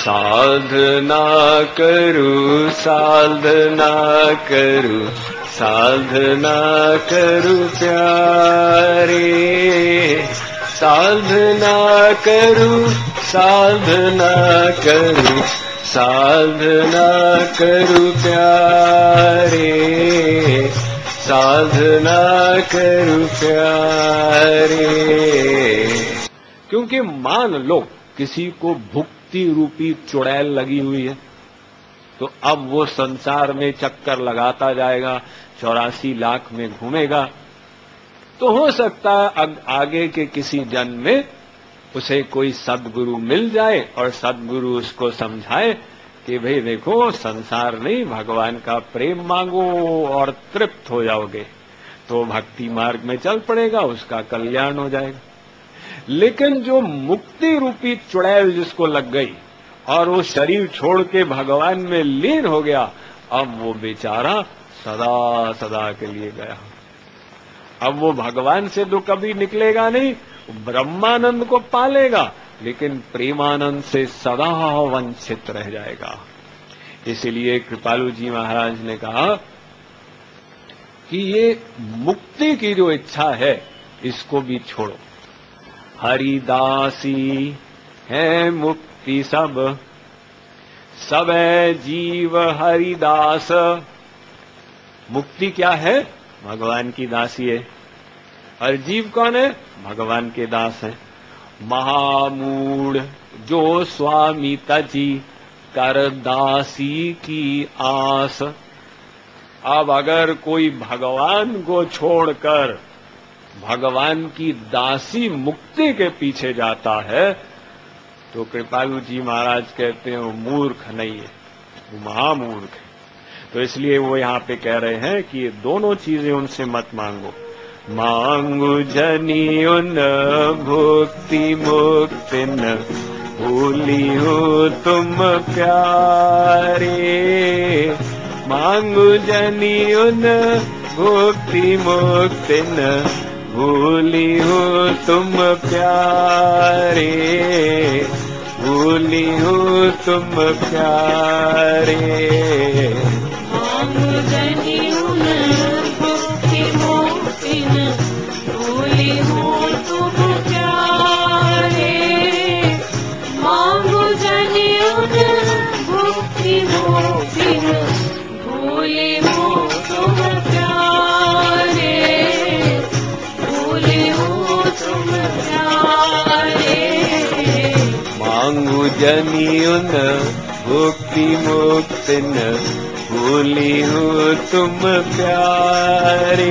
साधना करू साधना करू साधना करू प्यारे। साधना करू साधना करू साधना करू प्यारे। साधना करू प्यारे। क्योंकि मान लो किसी को भुक्ति रूपी चुड़ैल लगी हुई है। तो अब वो संसार में चक्कर लगाता जाएगा, चौरासी लाख में घूमेगा। तो हो सकता है आगे के किसी जन्म में उसे कोई सदगुरु मिल जाए और सदगुरु उसको समझाए कि भाई देखो, संसार नहीं भगवान का प्रेम मांगो और तृप्त हो जाओगे। तो भक्ति मार्ग में चल पड़ेगा, उसका कल्याण हो जाएगा। लेकिन जो मुक्ति रूपी चुड़ैल जिसको लग गई और वो शरीर छोड़ के भगवान में लीन हो गया, अब वो बेचारा सदा सदा के लिए गया। अब वो भगवान से तो कभी निकलेगा नहीं, ब्रह्मानंद को पालेगा, लेकिन प्रेमानंद से सदा वंचित रह जाएगा। इसलिए कृपालु जी महाराज ने कहा कि ये मुक्ति की जो इच्छा है, इसको भी छोड़ो। हरिदासी है मुक्ति सब। सब जीव हरिदास। मुक्ति क्या है? भगवान की दासी है। और जीव कौन है? भगवान के दास है। महामूढ़ जो स्वामी तजी, कर दासी की आस। अब अगर कोई भगवान को छोड़कर भगवान की दासी मुक्ति के पीछे जाता है तो कृपालु जी महाराज कहते हैं, वो मूर्ख नहीं है, वो महामूर्ख है। तो इसलिए वो यहाँ पे कह रहे हैं कि ये दोनों चीज़ें उनसे मत मांगो। मांगू जनी उन भुक्ति मुक्ति न भूली हो तुम प्यारे। मांगू जनी उन भुक्ति मुक्ति न भूली हो तुम प्यारे भूली हो तुम प्यारे। जनियुन भुक्ति मुक्ति न भूली हो तुम प्यारे।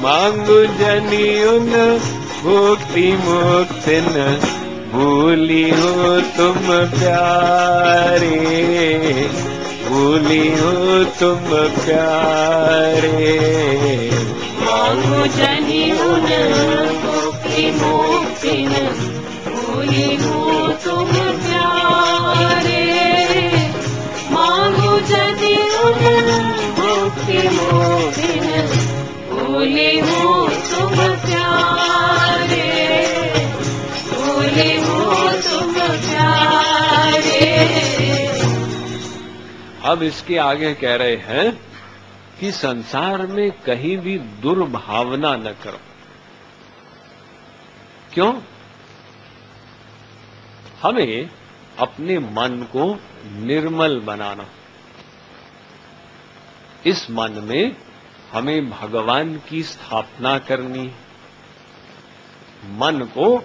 मांगु जनियुन भुक्ति मुक्ति न भूली हो तुम प्यारे। भूली हो तुम प्यारे। मांगु जनियुन भुक्ति मुक्ति अब इसके आगे कह रहे हैं कि संसार में कहीं भी दुर्भावना न करो। क्यों? हमें अपने मन को निर्मल बनाना। इस मन में हमें भगवान की स्थापना करनी मन को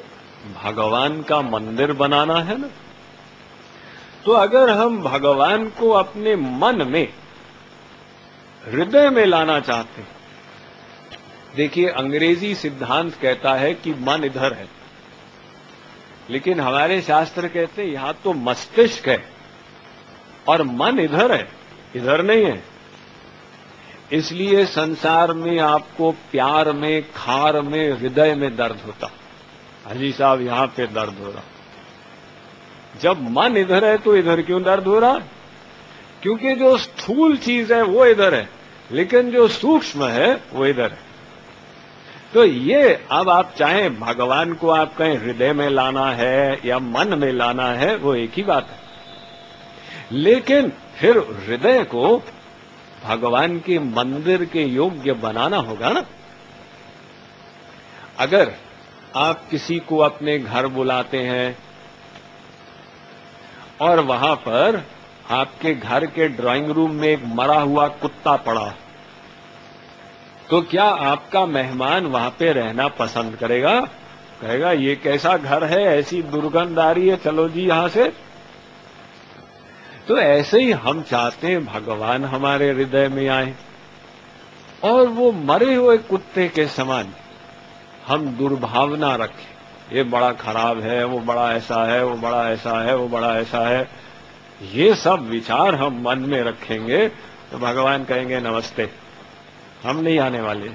भगवान का मंदिर बनाना है ना? तो अगर हम भगवान को अपने मन में हृदय में लाना चाहते हैं, देखिए अंग्रेज़ी सिद्धांत कहता है कि मन इधर है। लेकिन हमारे शास्त्र कहते हैं, यहाँ तो मस्तिष्क है और मन इधर है, इधर नहीं है। इसलिए संसार में आपको प्यार में, खार में, हृदय में दर्द होता। हाजी साहब, यहाँ पे दर्द हो रहा। जब मन इधर है तो इधर क्यों दर्द हो रहा? क्योंकि जो स्थूल चीज़ है वो इधर है, लेकिन जो सूक्ष्म है वो इधर है। तो ये अब आप चाहे भगवान को आप कहें हृदय में लाना है या मन में लाना है, वो एक ही बात है। लेकिन फिर हृदय को भगवान के मंदिर के योग्य बनाना होगा ना। अगर आप किसी को अपने घर बुलाते हैं और वहाँ पर आपके घर के ड्राइंग रूम में एक मरा हुआ कुत्ता पड़ा तो क्या आपका मेहमान वहाँ पे रहना पसंद करेगा? कहेगा, ये कैसा घर है? ऐसी दुर्गंध आ रही है। चलो जी यहाँ से। तो ऐसे ही हम चाहते हैं भगवान हमारे हृदय में आए और वो मरे हुए कुत्ते के समान हम दुर्भावना रखें। ये बड़ा खराब है, वो बड़ा ऐसा है, वो बड़ा ऐसा है, वो बड़ा ऐसा है। ये सब विचार हम मन में रखेंगे तो भगवान कहेंगे, नमस्ते। हम नहीं आने वाले।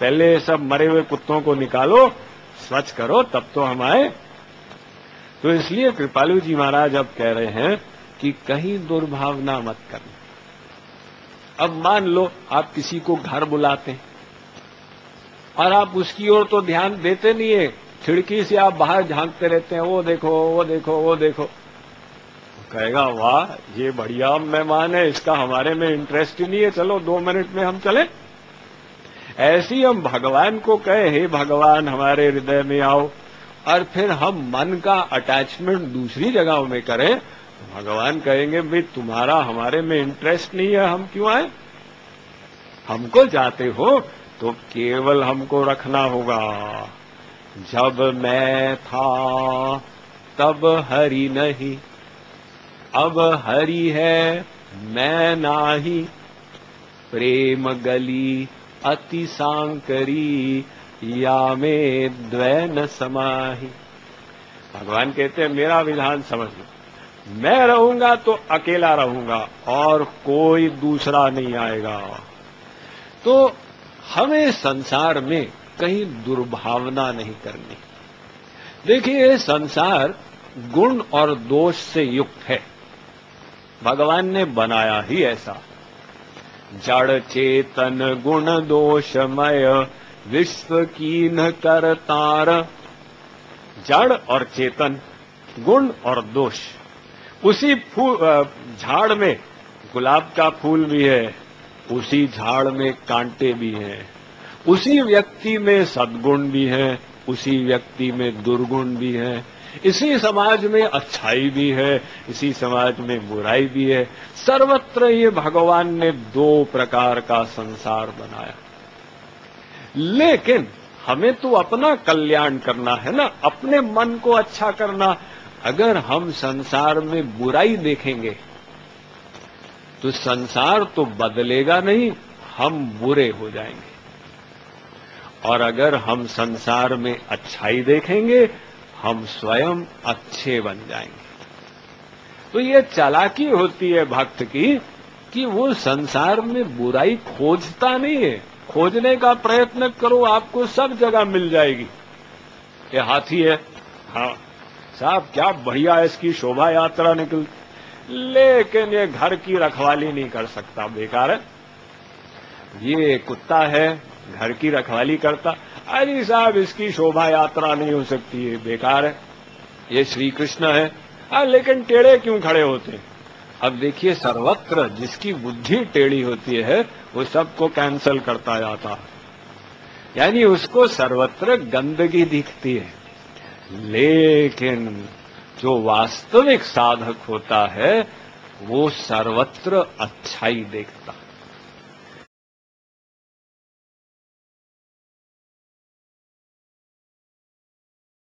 पहले सब मरे हुए कुत्तों को निकालो, स्वच्छ करो, तब तो हम आए। तो इसलिए कृपालु जी महाराज अब कह रहे हैं कि कहीं दुर्भावना मत करना। अब मान लो आप किसी को घर बुलाते हैं और आप उसकी ओर तो ध्यान देते नहीं है। खिड़की से आप बाहर झांकते रहते हैं, वो देखो वो देखो वो देखो। कहेगा, वाह, ये बढ़िया मेहमान है, इसका हमारे में इंटरेस्ट ही नहीं है, चलो दो मिनट में हम चले। ऐसी हम भगवान को कहे, हे भगवान, हमारे हृदय में आओ। और फिर हम मन का अटैचमेंट दूसरी जगहों में करें तो भगवान कहेंगे, भाई, तुम्हारा हमारे में इंटरेस्ट नहीं है, हम क्यों आए? हमको जाते हो तो केवल हमको रखना होगा। जब मैं था, तब हरी नहीं अब हरि है, मैं नाही। प्रेम गली, अति सांकरी या में द्वैन समाही। भगवान कहते हैं, मेरा विधान समझ लो। मैं रहूँगा तो अकेला रहूँगा और कोई दूसरा नहीं आएगा। तो हमें संसार में कहीं दुर्भावना नहीं करनी। देखिए, संसार गुण और दोष से युक्त है। भगवान ने बनाया ही ऐसा। जड़ चेतन गुण दोषमय, विश्व की न करतार जड़ और चेतन, गुण और दोष। उसी झाड़ में गुलाब का फूल भी है, उसी झाड़ में कांटे भी हैं। उसी व्यक्ति में सद्गुण भी है, उसी व्यक्ति में दुर्गुण भी है। इसी समाज में अच्छाई भी है, इसी समाज में बुराई भी है। सर्वत्र ये भगवान ने दो प्रकार का संसार बनाया। लेकिन हमें तो अपना कल्याण करना है ना, अपने मन को अच्छा करना। अगर हम संसार में बुराई देखेंगे तो संसार तो बदलेगा नहीं, हम बुरे हो जाएँगे। और अगर हम संसार में अच्छाई देखेंगे हम स्वयं अच्छे बन जाएँगे। तो ये चालाकी होती है भक्त की कि वो संसार में बुराई खोजता नहीं है। खोजने का प्रयत्न करो, आपको सब जगह मिल जाएगी। ये हाथी है। हाँ साहब, क्या बढ़िया इसकी शोभा यात्रा निकल। लेकिन ये घर की रखवाली नहीं कर सकता, बेकार है। ये कुत्ता है घर की रखवाली करता। अरे साहब इसकी शोभा यात्रा नहीं हो सकती है बेकार है। ये श्री कृष्ण है आ, लेकिन टेढ़े क्यों खड़े होते? अब देखिए सर्वत्र जिसकी बुद्धि टेढ़ी होती है वो सबको कैंसल करता जाता। यानी उसको सर्वत्र गंदगी दिखती है। लेकिन जो वास्तविक साधक होता है वो सर्वत्र अच्छाई देखता। है